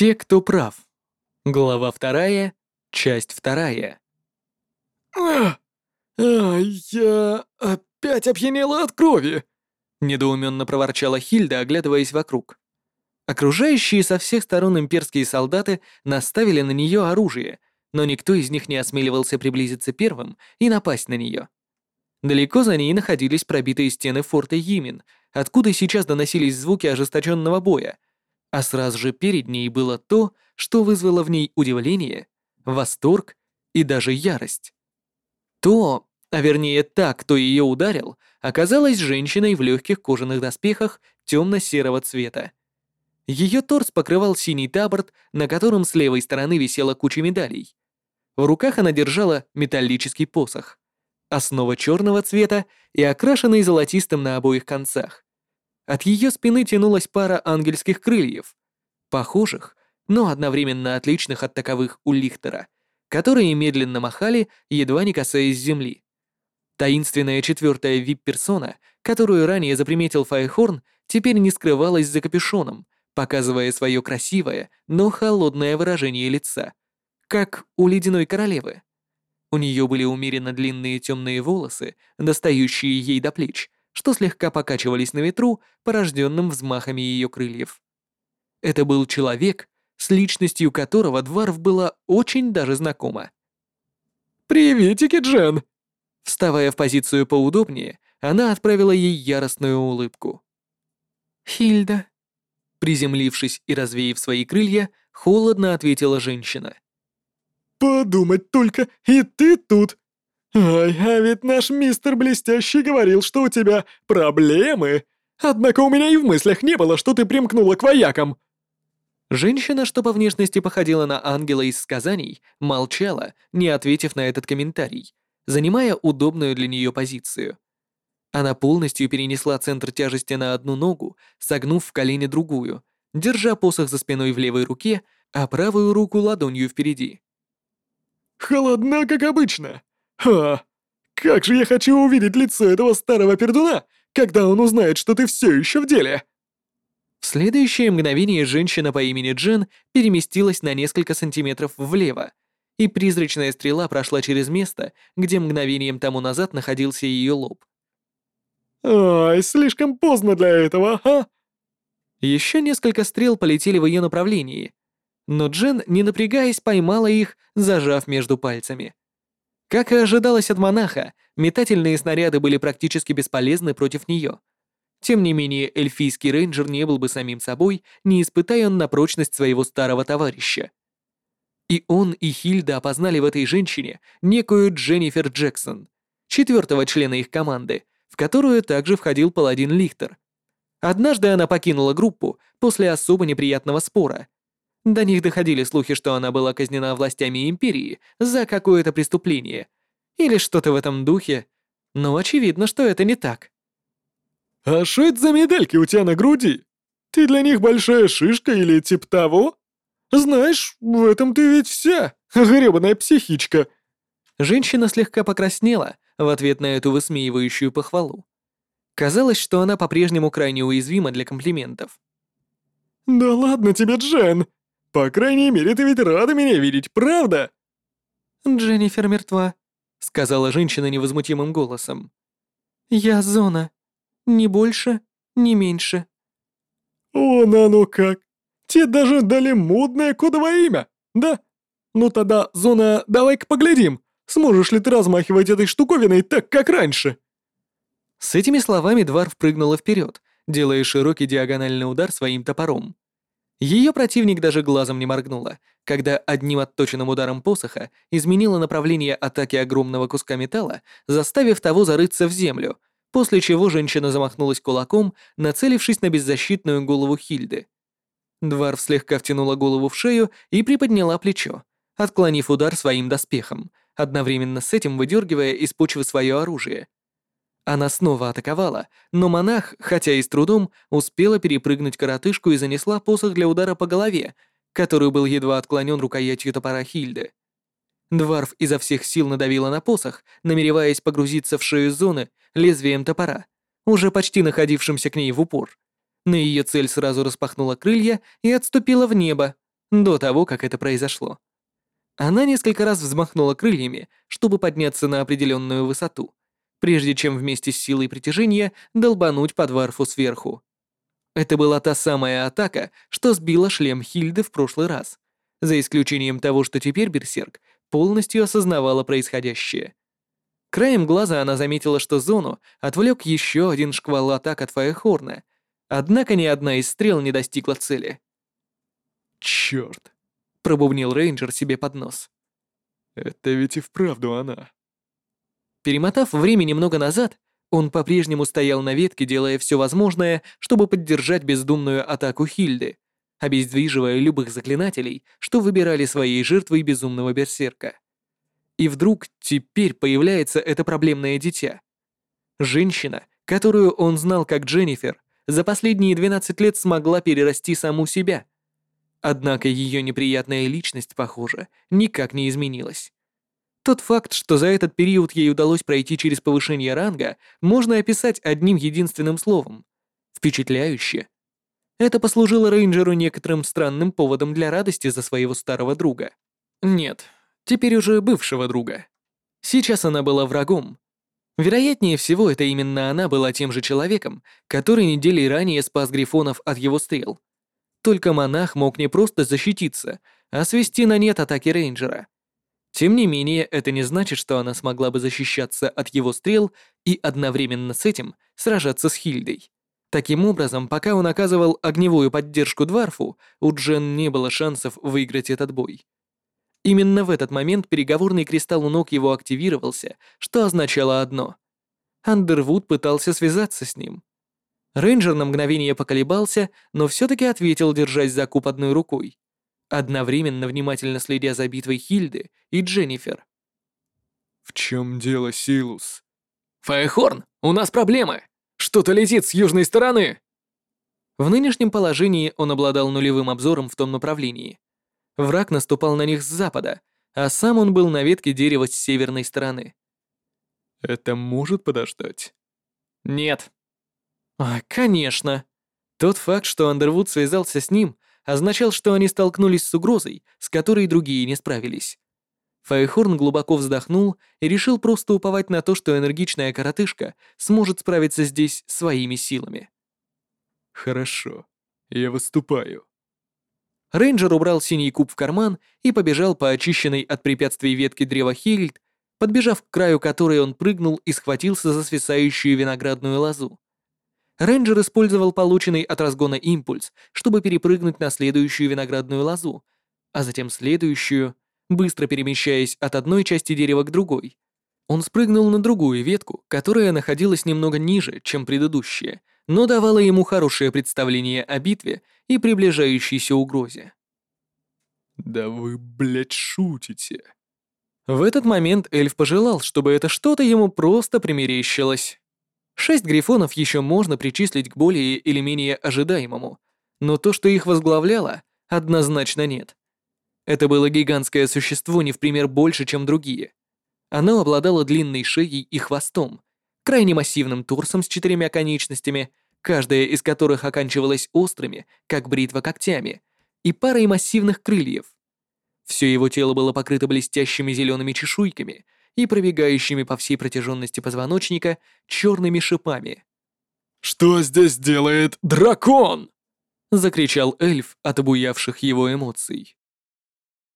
Те, кто прав. Глава вторая, часть вторая. А, а, я опять опьянела от крови. Недоуменно проворчала Хильда, оглядываясь вокруг. Окружающие со всех сторон имперские солдаты наставили на нее оружие, но никто из них не осмеливался приблизиться первым и напасть на нее. Далеко за ней находились пробитые стены форта Йимин, откуда сейчас доносились звуки ожесточенного боя, а сразу же перед ней было то, что вызвало в ней удивление, восторг и даже ярость. То, а вернее та, кто ее ударил, оказалась женщиной в легких кожаных доспехах темно-серого цвета. Ее торс покрывал синий таборт, на котором с левой стороны висела куча медалей. В руках она держала металлический посох. Основа черного цвета и окрашенный золотистым на обоих концах. От ее спины тянулась пара ангельских крыльев, похожих, но одновременно отличных от таковых у Лихтера, которые медленно махали, едва не касаясь земли. Таинственная четвертая вип-персона, которую ранее заприметил Файхорн, теперь не скрывалась за капюшоном, показывая свое красивое, но холодное выражение лица, как у ледяной королевы. У нее были умеренно длинные темные волосы, достающие ей до плеч, что слегка покачивались на ветру, порожденным взмахами ее крыльев. Это был человек, с личностью которого Дварф была очень даже знакома. «Приветики, Джен!» Вставая в позицию поудобнее, она отправила ей яростную улыбку. «Хильда», приземлившись и развеяв свои крылья, холодно ответила женщина. «Подумать только, и ты тут! Ай, а ведь наш мистер Блестящий говорил, что у тебя проблемы! Однако у меня и в мыслях не было, что ты примкнула к воякам!» Женщина, что по внешности походила на ангела из сказаний, молчала, не ответив на этот комментарий, занимая удобную для нее позицию. Она полностью перенесла центр тяжести на одну ногу, согнув в колени другую, держа посох за спиной в левой руке, а правую руку ладонью впереди. «Холодна, как обычно! Ха! Как же я хочу увидеть лицо этого старого пердуна, когда он узнает, что ты все еще в деле!» В следующее мгновение женщина по имени Джен переместилась на несколько сантиметров влево, и призрачная стрела прошла через место, где мгновением тому назад находился ее лоб. «Ай, слишком поздно для этого, ага!» Еще несколько стрел полетели в ее направлении, но Джен, не напрягаясь, поймала их, зажав между пальцами. Как и ожидалось от монаха, метательные снаряды были практически бесполезны против нее. Тем не менее, эльфийский рейнджер не был бы самим собой, не испытая он на прочность своего старого товарища. И он, и Хильда опознали в этой женщине некую Дженнифер Джексон, четвертого члена их команды, в которую также входил паладин Лихтер. Однажды она покинула группу после особо неприятного спора. До них доходили слухи, что она была казнена властями Империи за какое-то преступление. Или что-то в этом духе. Но очевидно, что это не так. «А что это за медальки у тебя на груди? Ты для них большая шишка или типа того? Знаешь, в этом ты ведь вся, гребаная психичка». Женщина слегка покраснела в ответ на эту высмеивающую похвалу. Казалось, что она по-прежнему крайне уязвима для комплиментов. «Да ладно тебе, Джен! По крайней мере, ты ведь рада меня видеть, правда?» «Дженнифер мертва», — сказала женщина невозмутимым голосом. «Я Зона. Ни больше, ни меньше». «О, на ну как! Тебе даже дали модное кодовое имя, да? Ну тогда, Зона, давай-ка поглядим, сможешь ли ты размахивать этой штуковиной так, как раньше?» С этими словами Дварф прыгнула вперед, делая широкий диагональный удар своим топором. Ее противник даже глазом не моргнула, когда одним отточенным ударом посоха изменила направление атаки огромного куска металла, заставив того зарыться в землю, после чего женщина замахнулась кулаком, нацелившись на беззащитную голову Хильды. Дварф слегка втянула голову в шею и приподняла плечо, отклонив удар своим доспехом, одновременно с этим выдергивая из почвы свое оружие. Она снова атаковала, но монах, хотя и с трудом, успела перепрыгнуть коротышку и занесла посох для удара по голове, который был едва отклонен рукоятью топора Хильды. Дварф изо всех сил надавила на посох, намереваясь погрузиться в шею зоны лезвием топора, уже почти находившимся к ней в упор. На ее цель сразу распахнула крылья и отступила в небо, до того, как это произошло. Она несколько раз взмахнула крыльями, чтобы подняться на определенную высоту, прежде чем вместе с силой притяжения долбануть по дворфу сверху. Это была та самая атака, что сбила шлем Хильды в прошлый раз, за исключением того, что теперь Берсерк полностью осознавала происходящее. Краем глаза она заметила, что зону отвлек еще один шквал атак от Фаехорна, однако ни одна из стрел не достигла цели. Черт! пробубнил рейнджер себе под нос. Это ведь и вправду она. Перемотав время немного назад, он по-прежнему стоял на ветке, делая все возможное, чтобы поддержать бездумную атаку Хильды, обездвиживая любых заклинателей, что выбирали своей жертвой безумного берсерка. И вдруг теперь появляется это проблемное дитя. Женщина, которую он знал как Дженнифер, за последние 12 лет смогла перерасти саму себя. Однако ее неприятная личность, похоже, никак не изменилась. Тот факт, что за этот период ей удалось пройти через повышение ранга, можно описать одним единственным словом — впечатляюще. Это послужило рейнджеру некоторым странным поводом для радости за своего старого друга. Нет, теперь уже бывшего друга. Сейчас она была врагом. Вероятнее всего, это именно она была тем же человеком, который недели ранее спас Грифонов от его стрел. Только монах мог не просто защититься, а свести на нет атаки рейнджера. Тем не менее, это не значит, что она смогла бы защищаться от его стрел и одновременно с этим сражаться с Хильдой. Таким образом, пока он оказывал огневую поддержку Дварфу, у Джен не было шансов выиграть этот бой. Именно в этот момент переговорный кристалл у ног его активировался, что означало одно. Андервуд пытался связаться с ним. Рейнджер на мгновение поколебался, но все-таки ответил, держась за куб одной рукой, одновременно внимательно следя за битвой Хильды и Дженнифер. «В чем дело, Силус?» «Фаехорн, у нас проблемы! Что-то летит с южной стороны!» В нынешнем положении он обладал нулевым обзором в том направлении. Враг наступал на них с запада, а сам он был на ветке дерева с северной стороны. «Это может подождать?» «Нет». «А, конечно». Тот факт, что Андервуд связался с ним, означал, что они столкнулись с угрозой, с которой другие не справились. Файхорн глубоко вздохнул и решил просто уповать на то, что энергичная коротышка сможет справиться здесь своими силами. «Хорошо, я выступаю». Рейнджер убрал синий куб в карман и побежал по очищенной от препятствий ветке древа Хильд, подбежав к краю которой он прыгнул и схватился за свисающую виноградную лозу. Рейнджер использовал полученный от разгона импульс, чтобы перепрыгнуть на следующую виноградную лозу, а затем следующую, быстро перемещаясь от одной части дерева к другой. Он спрыгнул на другую ветку, которая находилась немного ниже, чем предыдущая, но давала ему хорошее представление о битве и приближающейся угрозе. «Да вы, блядь, шутите!» В этот момент эльф пожелал, чтобы это что-то ему просто примерещилось. Шесть грифонов еще можно причислить к более или менее ожидаемому, но то, что их возглавляло, однозначно нет. Это было гигантское существо не в пример больше, чем другие. Оно обладало длинной шеей и хвостом, крайне массивным торсом с четырьмя конечностями, каждая из которых оканчивалась острыми, как бритва когтями, и парой массивных крыльев. Все его тело было покрыто блестящими зелеными чешуйками и пробегающими по всей протяженности позвоночника черными шипами. «Что здесь делает дракон?» — закричал эльф от обуявших его эмоций.